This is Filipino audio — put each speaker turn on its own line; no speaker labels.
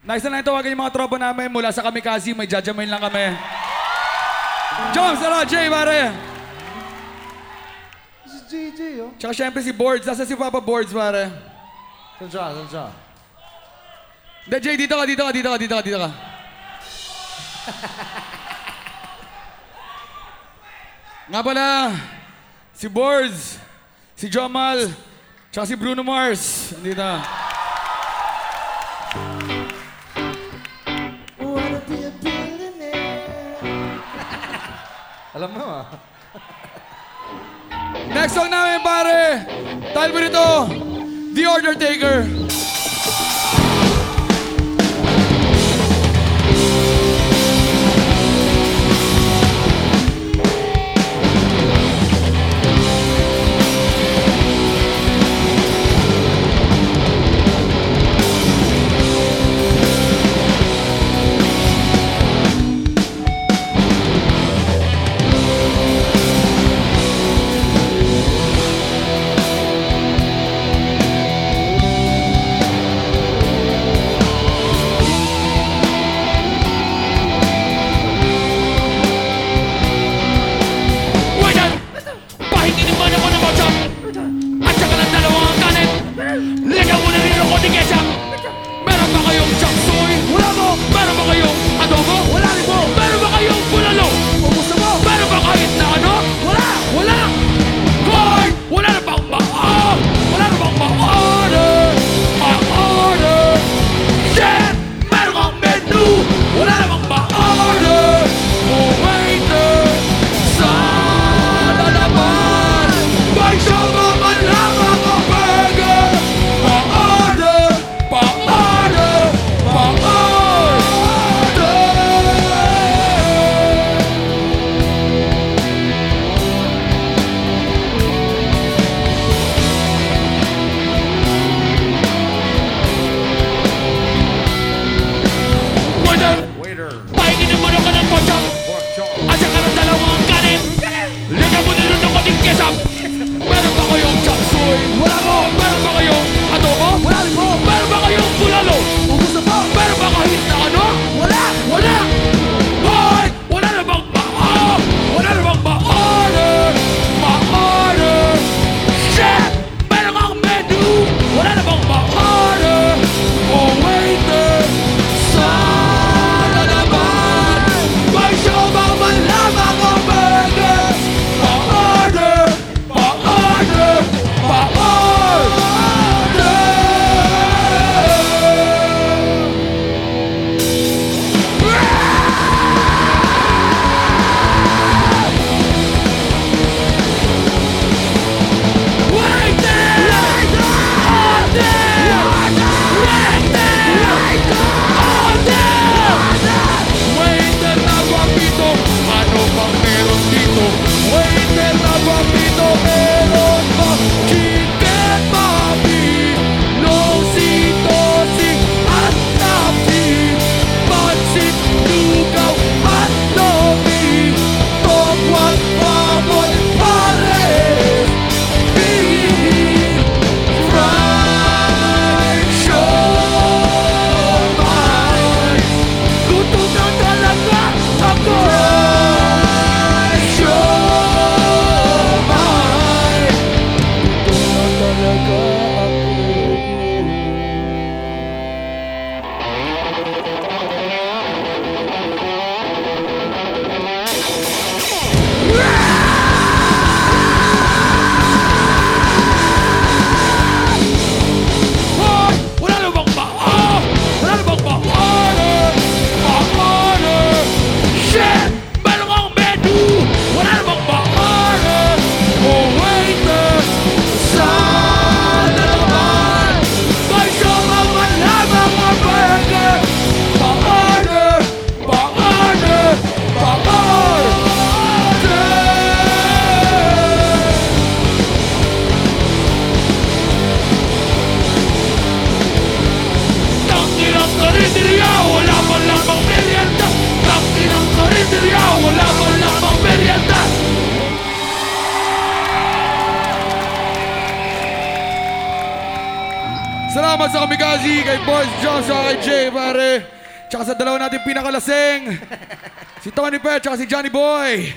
Nice na lang tawagan yung mga tropa namin mula sa kami kasi may jajamain lang kami. Joms, ano, Jay, pare!
Si JJ, oh.
Tsaka syempre si Boards. Nasa si Papa Boards, pare.
Saan siya? Saan siya?
Hindi, Jay, dito ka, dito ka, dito ka, dito ka, dito ka. Nga pala, si Boards, si Jomal, tsaka si Bruno Mars. Andito.
Alam mo ah.
Next song namin pare, tayo mo nito, The Order Taker.
Nigga, Salamat sa Kamikaze, kay Boss Joshua, kay Jay, pare. Tsaka sa dalawa natin pinakalasing, si Tony Pet, tsaka si Johnny Boy.